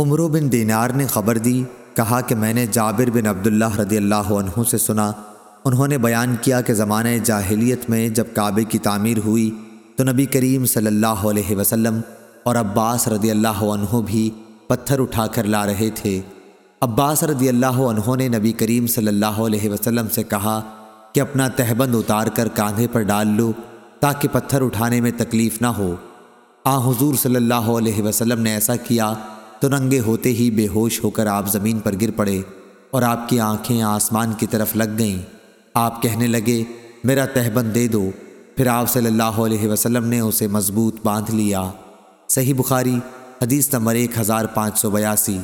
عمرو بن دینار نے خبر دی، کہا کہ میں نے جابر بن عبداللہ رضی اللہ عنہ سے سنا۔ انہوں نے بیان کیا کہ زمانہ جاہلیت میں جب کعبے کی تعمیر ہوئی تو نبی کریم صلی اللہ علیہ وسلم اور عباس رضی اللہ عنہ بھی پتھر اٹھا کر لا رہے تھے۔ عباس رضی اللہ عنہ نے نبی کریم صلی اللہ علیہ وسلم سے کہا کہ اپنا تہبند اتار کر کاندھے پر ڈال لو تاکہ پتھر اٹھانے میں تکلیف نہ ہو۔ آ، حضور صلی اللہ علیہ وسلم نے ایسا کیا تو ننگے ہوتے ہی بے ہوش ہو کر آپ زمین پر گر پڑے اور آپ کی آنکھیں آسمان کی طرف لگ گئیں۔ آپ کہنے لگے، میرا تہبند دے دو۔ پھر آپ صلی اللہ علیہ وسلم نے اسے مضبوط باندھ لیا۔ صحیح بخاری، حدیث نمبر ایک ہزار پانچ سو بیاسی۔